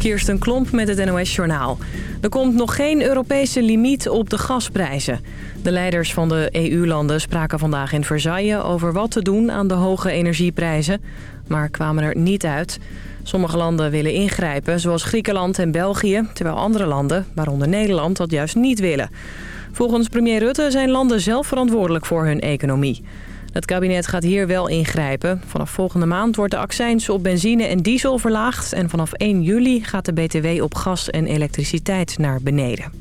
Kirsten Klomp met het NOS-journaal. Er komt nog geen Europese limiet op de gasprijzen. De leiders van de EU-landen spraken vandaag in Versailles over wat te doen aan de hoge energieprijzen, maar kwamen er niet uit. Sommige landen willen ingrijpen, zoals Griekenland en België, terwijl andere landen, waaronder Nederland, dat juist niet willen. Volgens premier Rutte zijn landen zelf verantwoordelijk voor hun economie. Het kabinet gaat hier wel ingrijpen. Vanaf volgende maand wordt de accijns op benzine en diesel verlaagd... en vanaf 1 juli gaat de BTW op gas en elektriciteit naar beneden.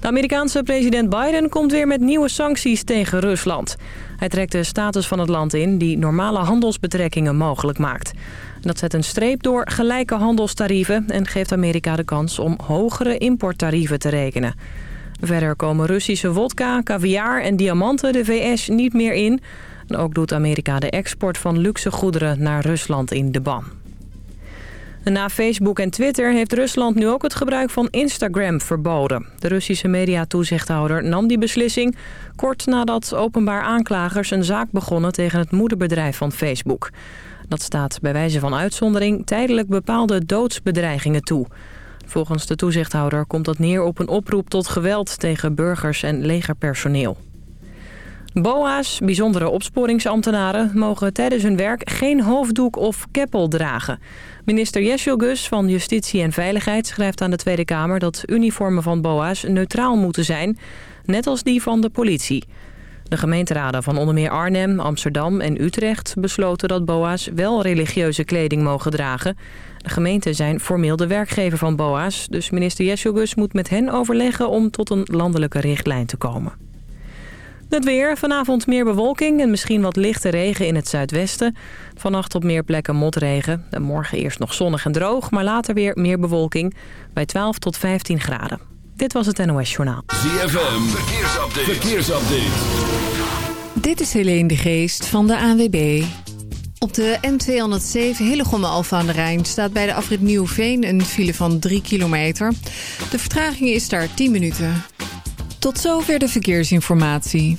De Amerikaanse president Biden komt weer met nieuwe sancties tegen Rusland. Hij trekt de status van het land in die normale handelsbetrekkingen mogelijk maakt. Dat zet een streep door gelijke handelstarieven... en geeft Amerika de kans om hogere importtarieven te rekenen. Verder komen Russische wodka, caviar en diamanten de VS niet meer in. Ook doet Amerika de export van luxe goederen naar Rusland in de ban. Na Facebook en Twitter heeft Rusland nu ook het gebruik van Instagram verboden. De Russische mediatoezichthouder nam die beslissing kort nadat openbaar aanklagers een zaak begonnen tegen het moederbedrijf van Facebook. Dat staat bij wijze van uitzondering tijdelijk bepaalde doodsbedreigingen toe. Volgens de toezichthouder komt dat neer op een oproep tot geweld tegen burgers en legerpersoneel. BOA's, bijzondere opsporingsambtenaren, mogen tijdens hun werk geen hoofddoek of keppel dragen. Minister Jesjo Gus van Justitie en Veiligheid schrijft aan de Tweede Kamer dat uniformen van BOA's neutraal moeten zijn, net als die van de politie. De gemeenteraden van onder meer Arnhem, Amsterdam en Utrecht besloten dat BOA's wel religieuze kleding mogen dragen. De gemeenten zijn formeel de werkgever van BOA's, dus minister Jesjogus moet met hen overleggen om tot een landelijke richtlijn te komen. Het weer. Vanavond meer bewolking en misschien wat lichte regen in het zuidwesten. Vannacht op meer plekken motregen. En morgen eerst nog zonnig en droog, maar later weer meer bewolking. Bij 12 tot 15 graden. Dit was het NOS Journaal. ZFM. Verkeersupdate. Verkeersupdate. Dit is Helene de Geest van de ANWB. Op de N207 Hillegom Alfa aan de Rijn staat bij de afrit Nieuwveen een file van 3 kilometer. De vertraging is daar 10 minuten. Tot zover de verkeersinformatie.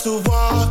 To walk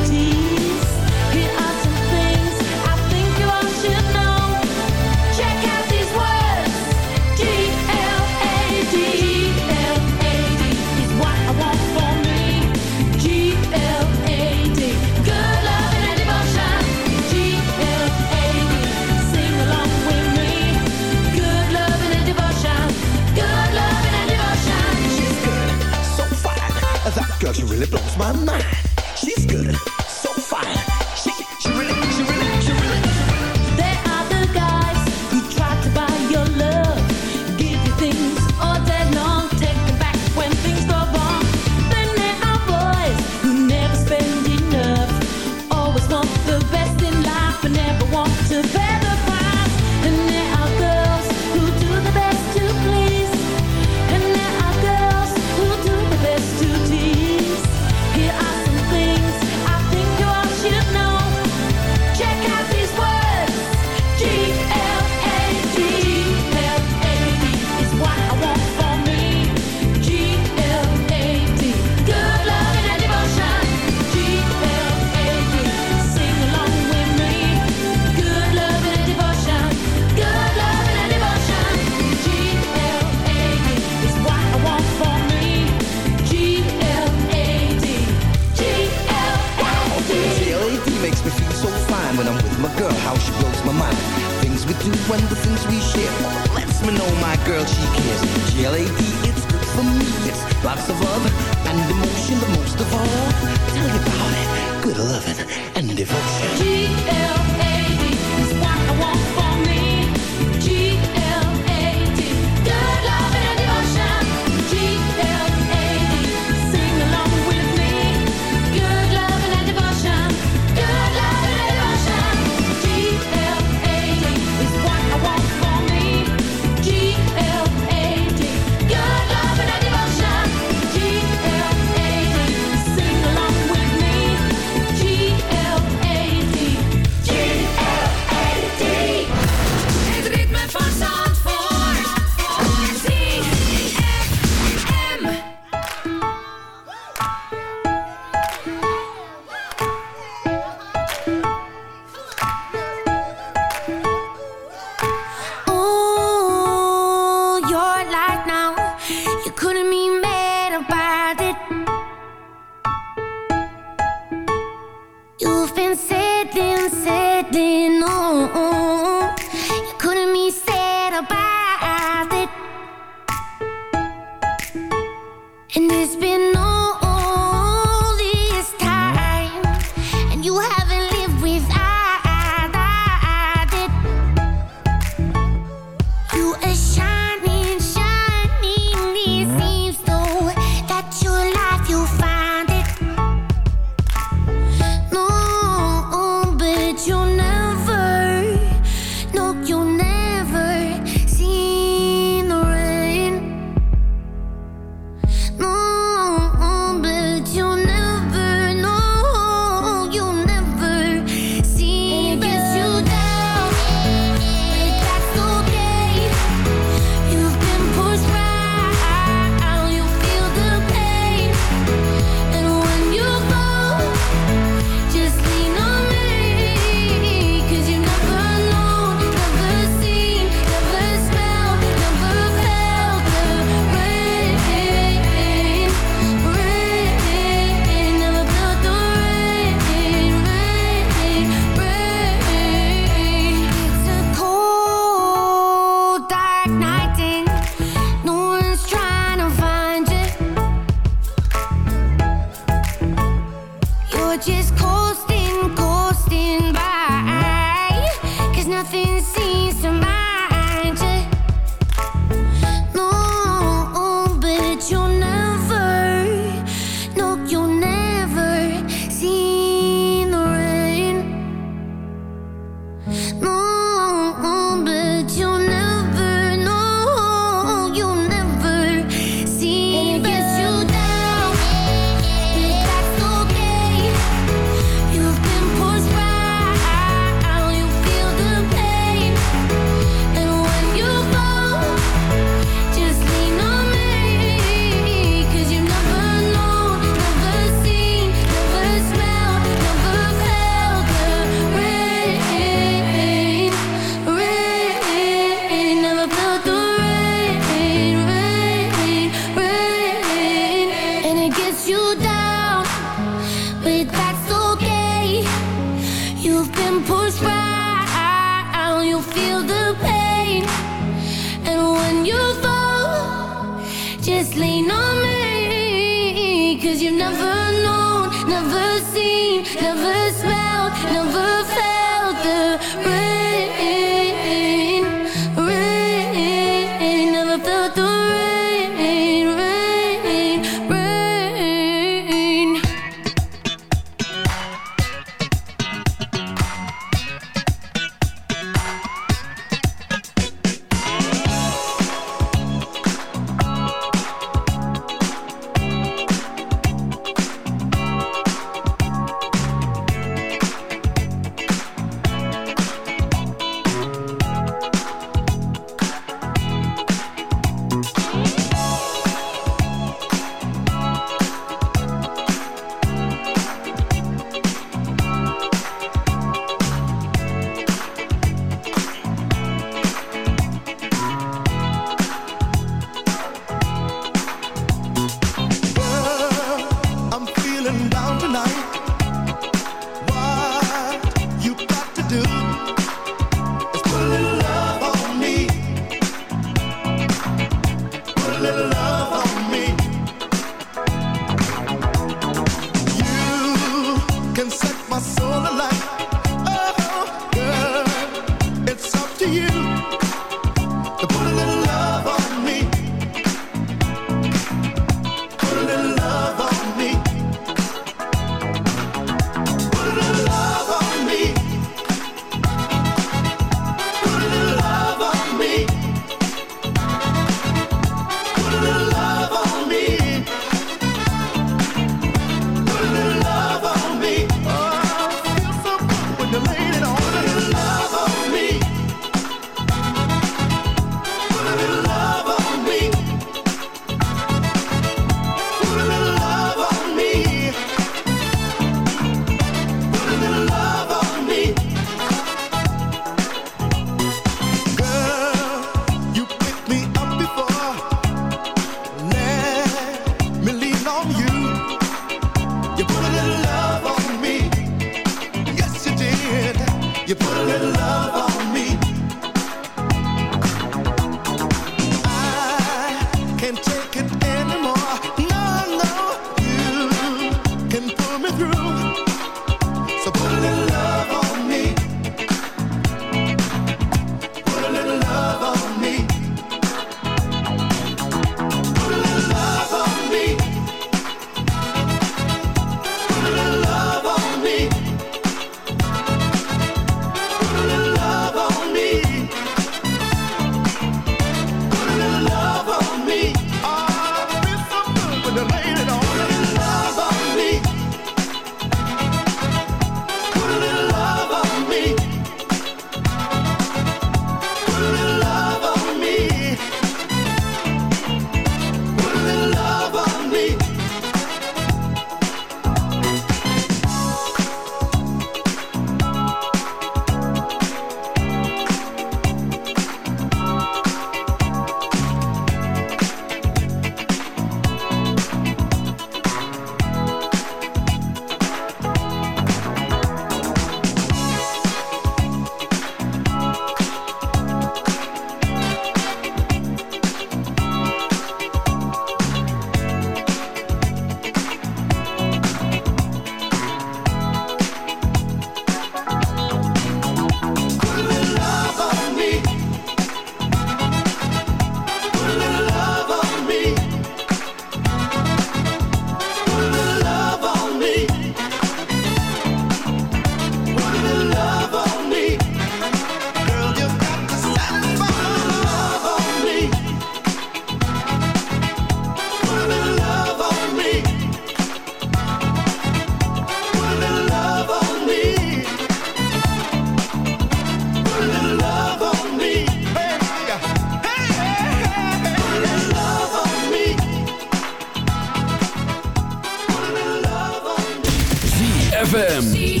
ZFM.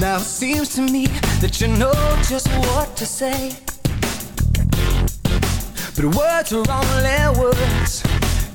Now it seems to me that you know just what to say But words are only words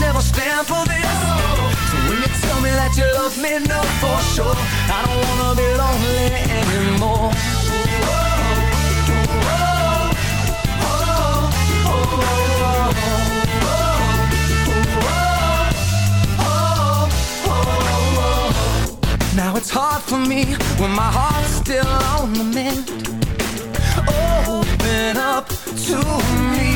never stand for this. So when you tell me that you love me, know for sure. I don't wanna be lonely anymore. Now it's hard for me when my heart's still on the mend. Open up to me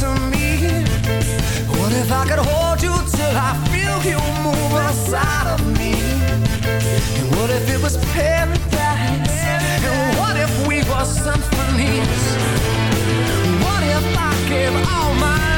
To me? What if I could hold you till I feel you move inside of me? And what if it was paradise? And what if we were symphonies? What if I gave all my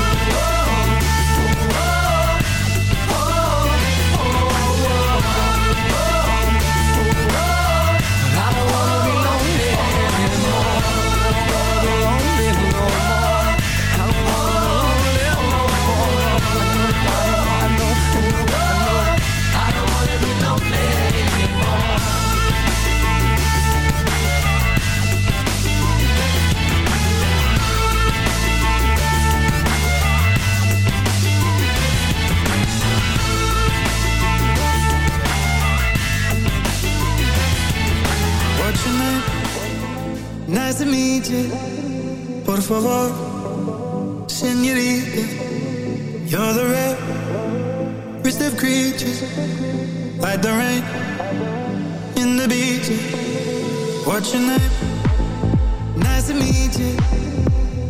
Nice to meet you. Por favor, senorita. You're the rarest of creatures. Like the rain in the beach. What's your name? Nice to meet you.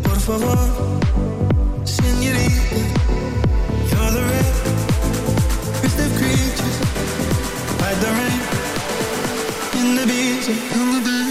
Por favor, senorita. You're the rarest of creatures. Like the rain in the beach, in the beach.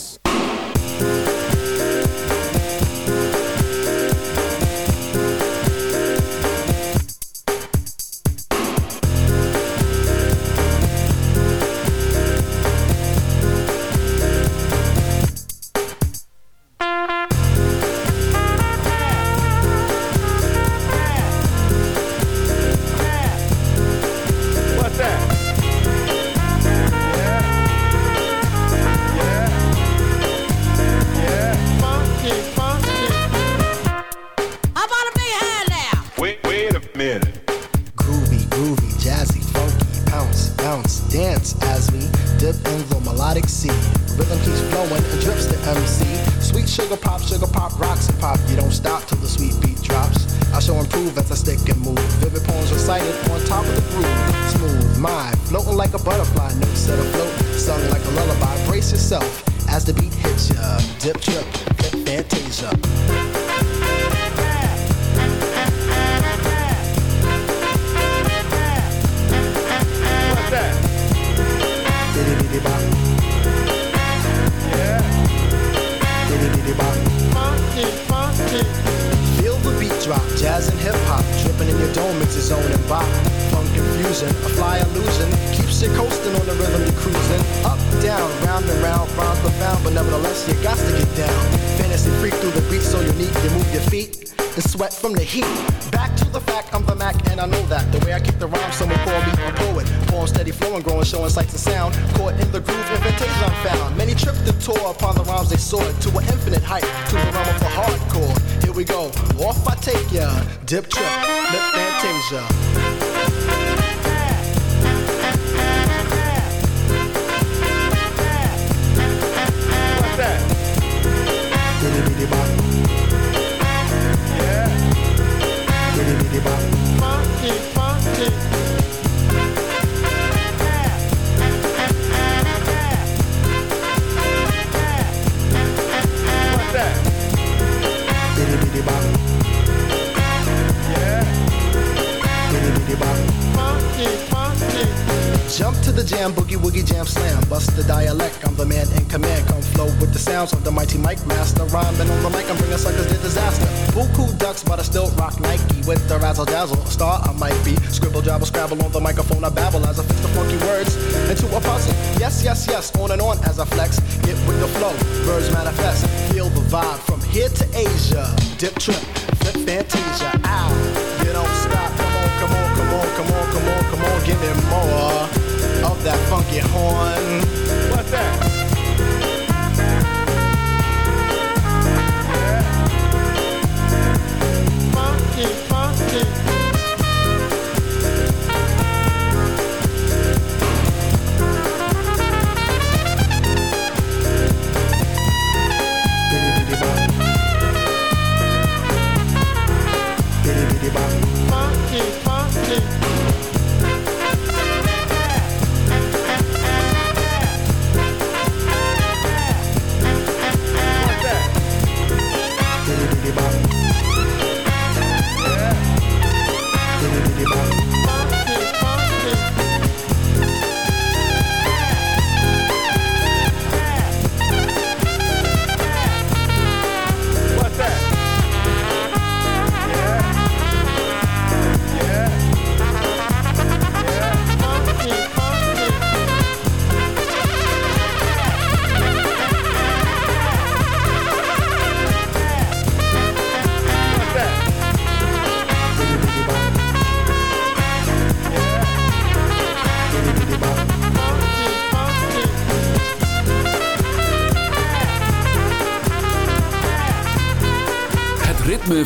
travel on the mic.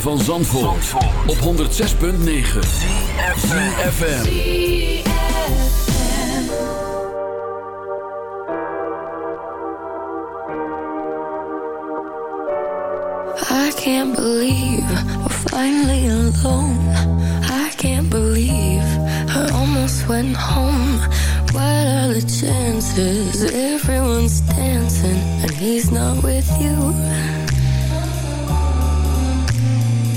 van Zandvoort, op 106.9 CFFM I can't believe we're finally alone. I can't believe I almost went home. What are the chances? Everyone's dancing And he's not with you.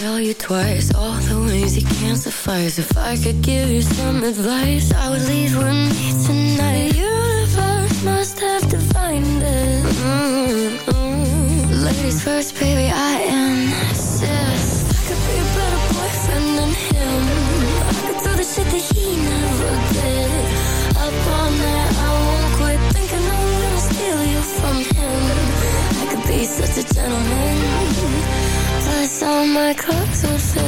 tell you twice All the ways you can't suffice. If I could give you some advice I would leave with me tonight. The universe must have defined it. Mm -hmm. Ladies first, baby, I am my clothes would fit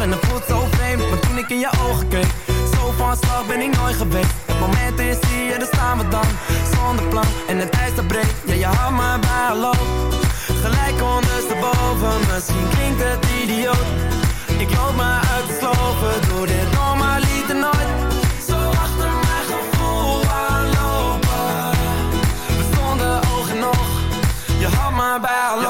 en het voelt zo vreemd. Maar toen ik in je ogen keek Zo van slag ben ik nooit geweest. Het moment is hier, daar staan we dan Zonder plan. En het ijs dat breekt Ja, je had me bij, loopt. Gelijk ondersteboven Misschien klinkt het idioot. Ik loop maar uit de sloven Doe dit nog maar liever nooit. Zo achter mijn gevoel aanlopen. We stonden oog Je had maar bij,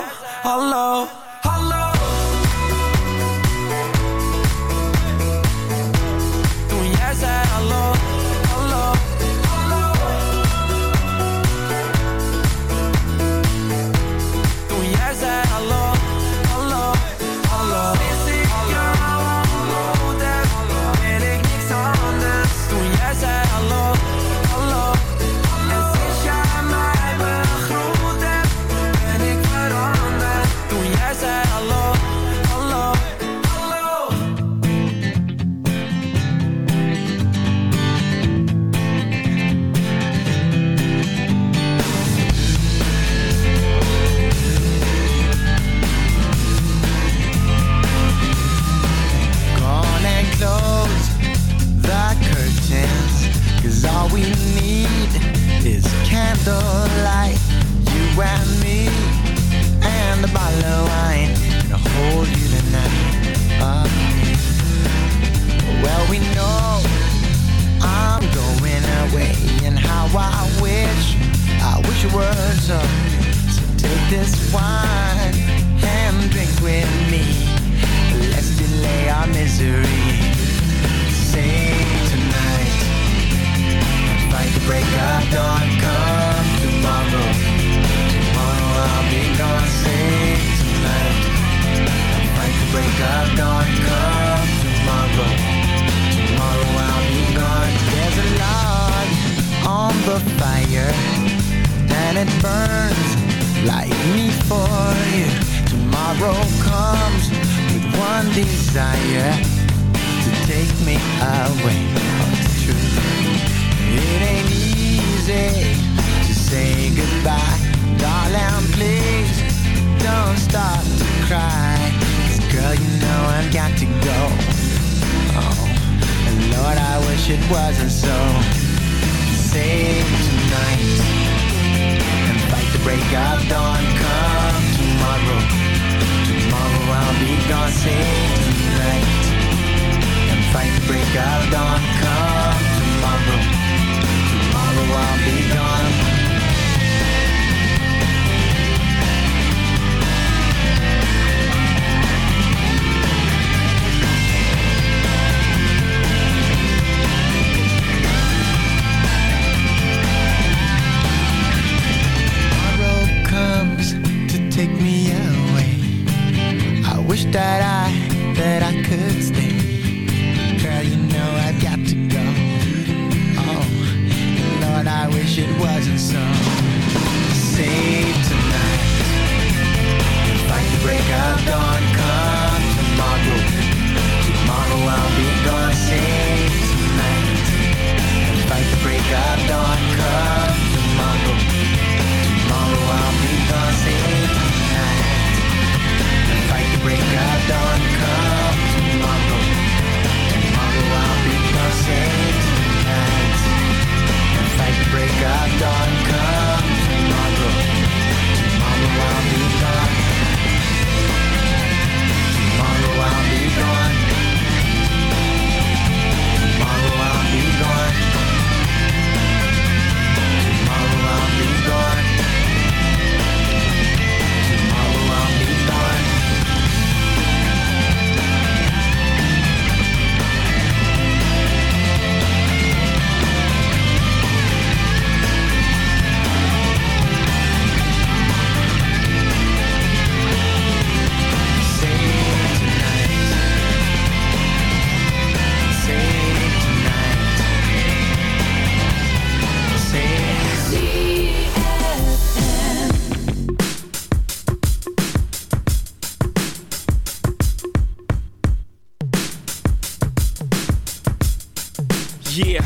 Yeah,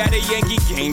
At a Yankee game.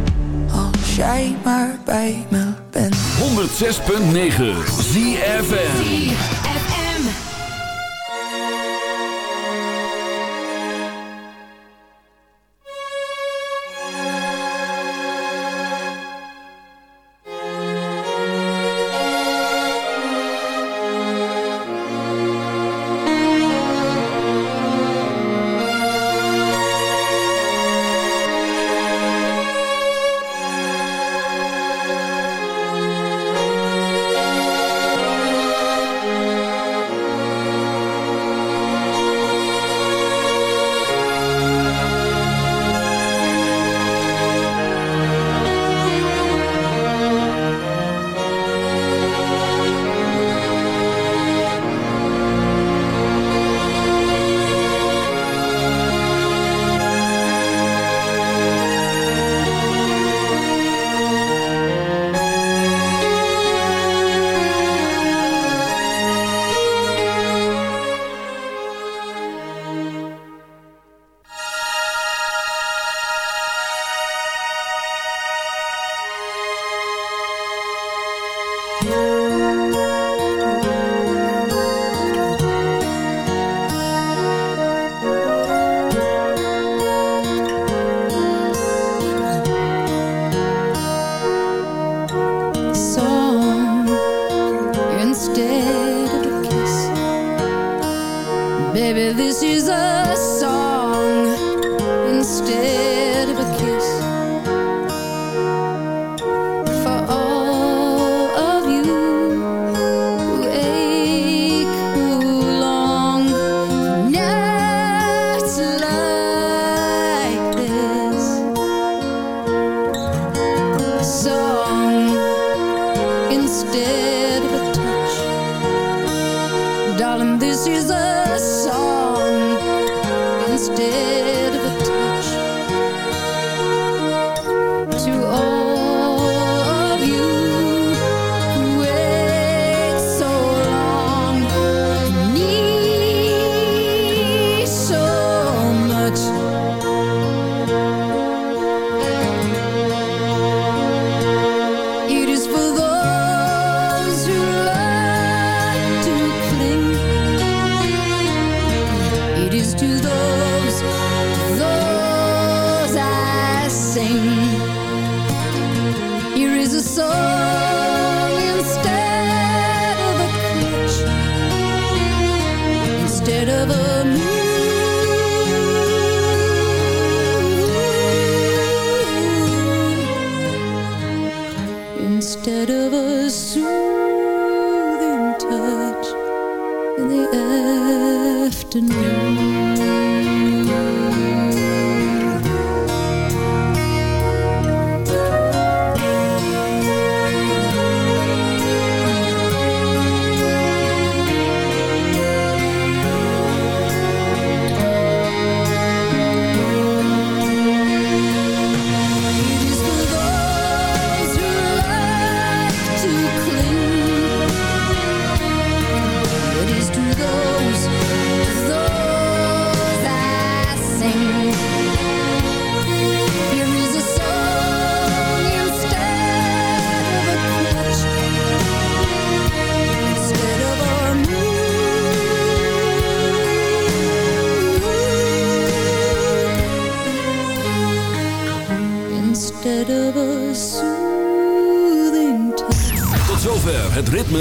als jij maar bij me bent. 106.9 ZFM.